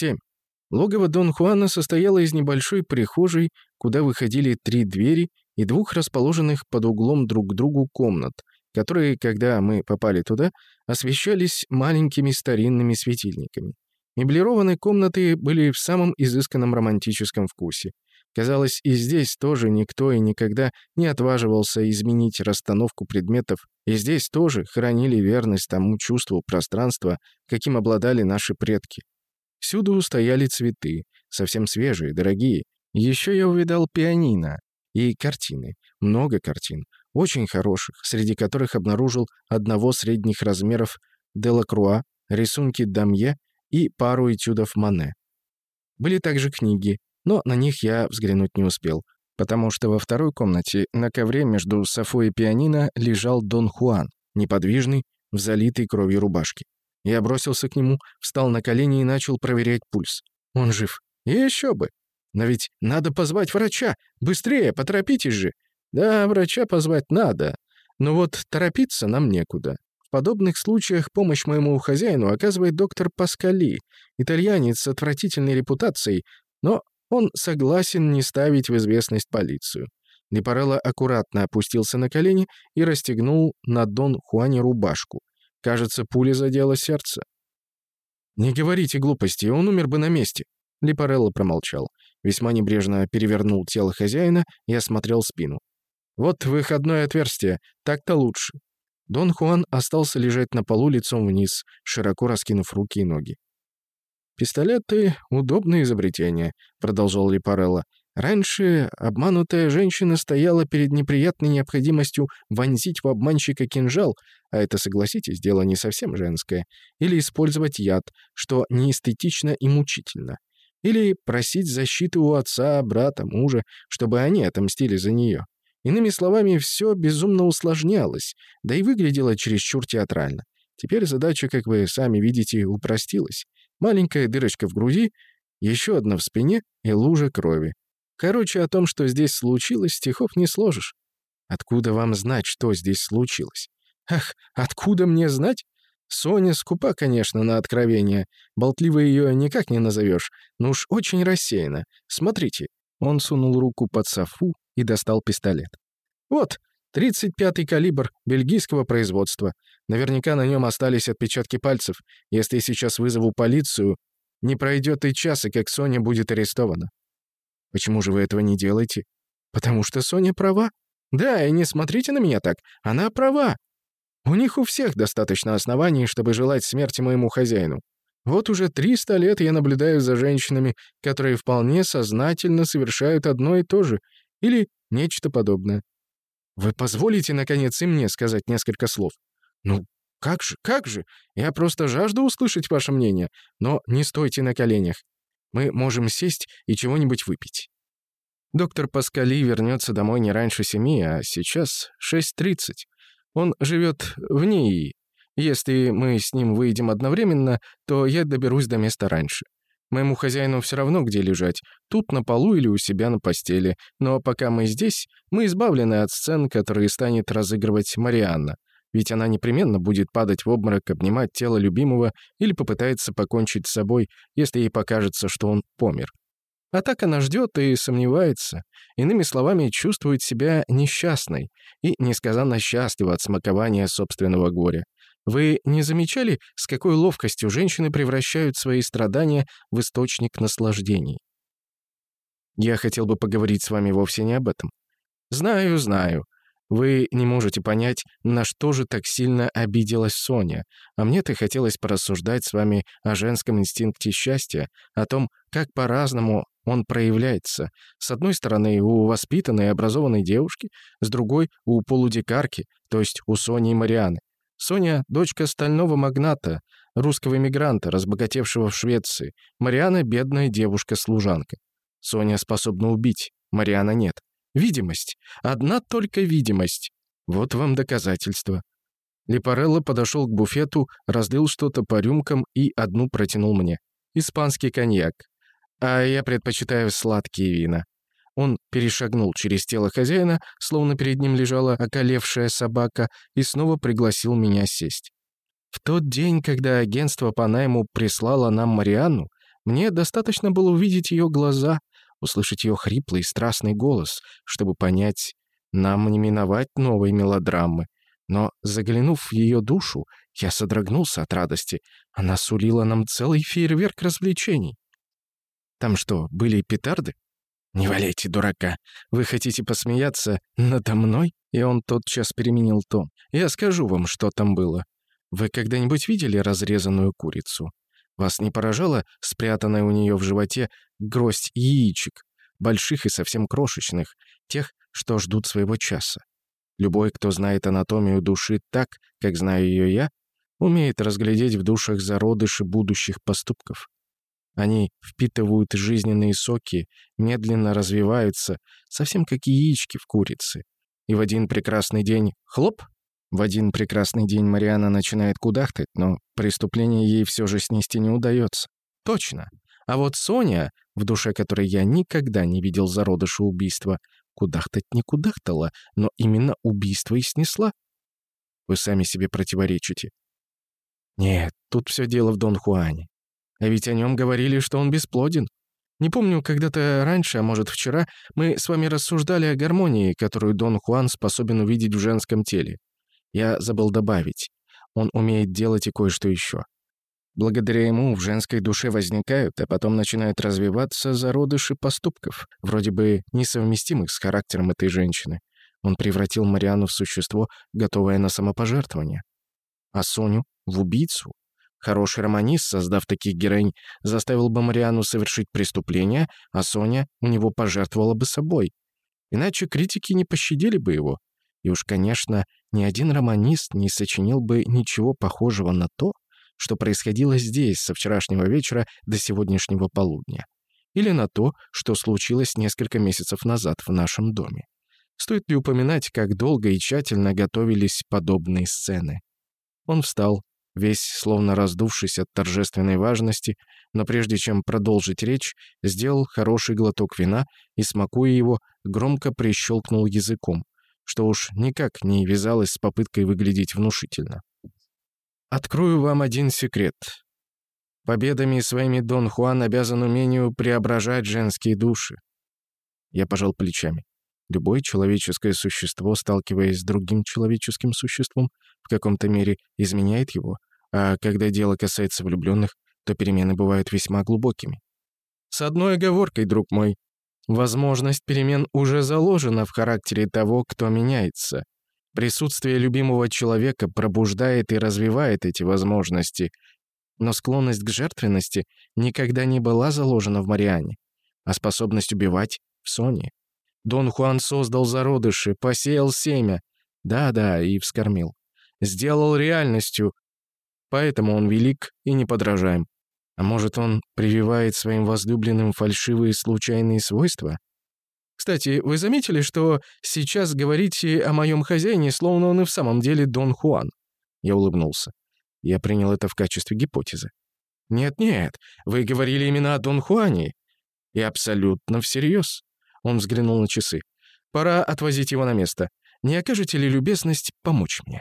7. Логово Дон Хуана состояло из небольшой прихожей, куда выходили три двери и двух расположенных под углом друг к другу комнат, которые, когда мы попали туда, освещались маленькими старинными светильниками. Меблированные комнаты были в самом изысканном романтическом вкусе. Казалось, и здесь тоже никто и никогда не отваживался изменить расстановку предметов, и здесь тоже хранили верность тому чувству пространства, каким обладали наши предки. Всюду стояли цветы, совсем свежие, дорогие. Еще я увидал пианино и картины, много картин, очень хороших, среди которых обнаружил одного средних размеров Делакруа, рисунки Дамье и пару этюдов Мане. Были также книги, но на них я взглянуть не успел, потому что во второй комнате на ковре между Софой и пианино лежал Дон Хуан, неподвижный, в залитой кровью рубашке. Я бросился к нему, встал на колени и начал проверять пульс. Он жив. И еще бы. Но ведь надо позвать врача. Быстрее, поторопитесь же. Да, врача позвать надо. Но вот торопиться нам некуда. В подобных случаях помощь моему хозяину оказывает доктор Паскали, итальянец с отвратительной репутацией, но он согласен не ставить в известность полицию. Лепарелло аккуратно опустился на колени и расстегнул на Дон Хуане рубашку. Кажется, пуля задела сердце. «Не говорите глупости, он умер бы на месте». Лепарелло промолчал. Весьма небрежно перевернул тело хозяина и осмотрел спину. «Вот выходное отверстие, так-то лучше». Дон Хуан остался лежать на полу лицом вниз, широко раскинув руки и ноги. «Пистолеты — удобное изобретение», — продолжал Лепарелло. «Раньше обманутая женщина стояла перед неприятной необходимостью вонзить в обманщика кинжал, а это, согласитесь, дело не совсем женское, или использовать яд, что неэстетично и мучительно, или просить защиты у отца, брата, мужа, чтобы они отомстили за нее. Иными словами, все безумно усложнялось, да и выглядело чересчур театрально. Теперь задача, как вы сами видите, упростилась. Маленькая дырочка в груди, еще одна в спине и лужа крови. Короче, о том, что здесь случилось, стихов не сложишь. Откуда вам знать, что здесь случилось? Ах, откуда мне знать? Соня скупа, конечно, на откровение. Болтливой ее никак не назовешь, но уж очень рассеяна. Смотрите. Он сунул руку под софу и достал пистолет. Вот, 35-й калибр бельгийского производства. Наверняка на нем остались отпечатки пальцев. Если сейчас вызову полицию, не пройдет и часа, как Соня будет арестована. Почему же вы этого не делаете? Потому что Соня права. Да, и не смотрите на меня так. Она права. У них у всех достаточно оснований, чтобы желать смерти моему хозяину. Вот уже 300 лет я наблюдаю за женщинами, которые вполне сознательно совершают одно и то же, или нечто подобное. Вы позволите, наконец, и мне сказать несколько слов? Ну, как же, как же? Я просто жажду услышать ваше мнение, но не стойте на коленях. Мы можем сесть и чего-нибудь выпить. Доктор Паскали вернется домой не раньше семи, а сейчас 6.30. Он живет в ней. Если мы с ним выйдем одновременно, то я доберусь до места раньше. Моему хозяину все равно, где лежать, тут на полу или у себя на постели, но пока мы здесь, мы избавлены от сцен, которые станет разыгрывать Марианна, ведь она непременно будет падать в обморок, обнимать тело любимого или попытается покончить с собой, если ей покажется, что он помер. А так она ждет и сомневается, иными словами, чувствует себя несчастной и несказанно счастлива от смакования собственного горя. Вы не замечали, с какой ловкостью женщины превращают свои страдания в источник наслаждений? Я хотел бы поговорить с вами вовсе не об этом. Знаю, знаю. Вы не можете понять, на что же так сильно обиделась Соня, а мне-то хотелось порассуждать с вами о женском инстинкте счастья, о том, как по-разному он проявляется. С одной стороны, у воспитанной и образованной девушки, с другой — у полудикарки, то есть у Сони и Марианы. Соня — дочка стального магната, русского эмигранта, разбогатевшего в Швеции. Мариана — бедная девушка-служанка. Соня способна убить, Мариана нет. Видимость. Одна только видимость. Вот вам доказательство. Лепарелло подошел к буфету, разлил что-то по рюмкам и одну протянул мне. Испанский коньяк. А я предпочитаю сладкие вина. Он перешагнул через тело хозяина, словно перед ним лежала околевшая собака, и снова пригласил меня сесть. В тот день, когда агентство по найму прислало нам Марианну, Мне достаточно было увидеть ее глаза, услышать ее хриплый и страстный голос, чтобы понять, нам не миновать новой мелодрамы. Но, заглянув в ее душу, я содрогнулся от радости. Она сулила нам целый фейерверк развлечений. Там что, были петарды? «Не валяйте дурака. Вы хотите посмеяться надо мной?» И он тотчас переменил тон. «Я скажу вам, что там было. Вы когда-нибудь видели разрезанную курицу? Вас не поражала спрятанная у нее в животе гроздь яичек, больших и совсем крошечных, тех, что ждут своего часа? Любой, кто знает анатомию души так, как знаю ее я, умеет разглядеть в душах зародыши будущих поступков. Они впитывают жизненные соки, медленно развиваются, совсем как яички в курице. И в один прекрасный день — хлоп! В один прекрасный день Мариана начинает кудахтать, но преступление ей все же снести не удается. Точно. А вот Соня, в душе которой я никогда не видел зародыша убийства, кудахтать не кудахтала, но именно убийство и снесла. Вы сами себе противоречите. Нет, тут все дело в Дон Хуане. А ведь о нем говорили, что он бесплоден. Не помню, когда-то раньше, а может вчера, мы с вами рассуждали о гармонии, которую Дон Хуан способен увидеть в женском теле. Я забыл добавить. Он умеет делать и кое-что еще. Благодаря ему в женской душе возникают, а потом начинают развиваться зародыши поступков, вроде бы несовместимых с характером этой женщины. Он превратил Мариану в существо, готовое на самопожертвование. А Соню — в убийцу, Хороший романист, создав таких героинь, заставил бы Мариану совершить преступление, а Соня у него пожертвовала бы собой. Иначе критики не пощадили бы его. И уж, конечно, ни один романист не сочинил бы ничего похожего на то, что происходило здесь со вчерашнего вечера до сегодняшнего полудня. Или на то, что случилось несколько месяцев назад в нашем доме. Стоит ли упоминать, как долго и тщательно готовились подобные сцены? Он встал, весь словно раздувшись от торжественной важности, но прежде чем продолжить речь, сделал хороший глоток вина и, смакуя его, громко прищелкнул языком, что уж никак не вязалось с попыткой выглядеть внушительно. «Открою вам один секрет. Победами своими Дон Хуан обязан умению преображать женские души». Я пожал плечами. Любое человеческое существо, сталкиваясь с другим человеческим существом, в каком-то мере изменяет его, а когда дело касается влюбленных, то перемены бывают весьма глубокими. С одной оговоркой, друг мой. Возможность перемен уже заложена в характере того, кто меняется. Присутствие любимого человека пробуждает и развивает эти возможности, но склонность к жертвенности никогда не была заложена в Мариане, а способность убивать — в Соне. Дон Хуан создал зародыши, посеял семя. Да-да, и вскормил. Сделал реальностью. Поэтому он велик и неподражаем. А может, он прививает своим возлюбленным фальшивые случайные свойства? Кстати, вы заметили, что сейчас говорите о моем хозяине, словно он и в самом деле Дон Хуан? Я улыбнулся. Я принял это в качестве гипотезы. «Нет-нет, вы говорили именно о Дон Хуане. И абсолютно всерьез. Он взглянул на часы. «Пора отвозить его на место. Не окажете ли любезность помочь мне?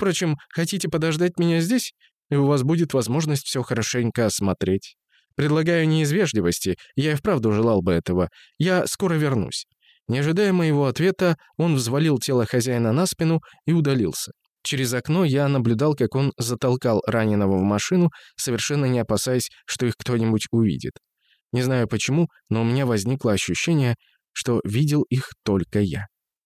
Впрочем, хотите подождать меня здесь, и у вас будет возможность все хорошенько осмотреть. Предлагаю не из вежливости, я и вправду желал бы этого. Я скоро вернусь». Не ожидая моего ответа, он взвалил тело хозяина на спину и удалился. Через окно я наблюдал, как он затолкал раненого в машину, совершенно не опасаясь, что их кто-нибудь увидит. Не знаю почему, но у меня возникло ощущение, что видел их только я.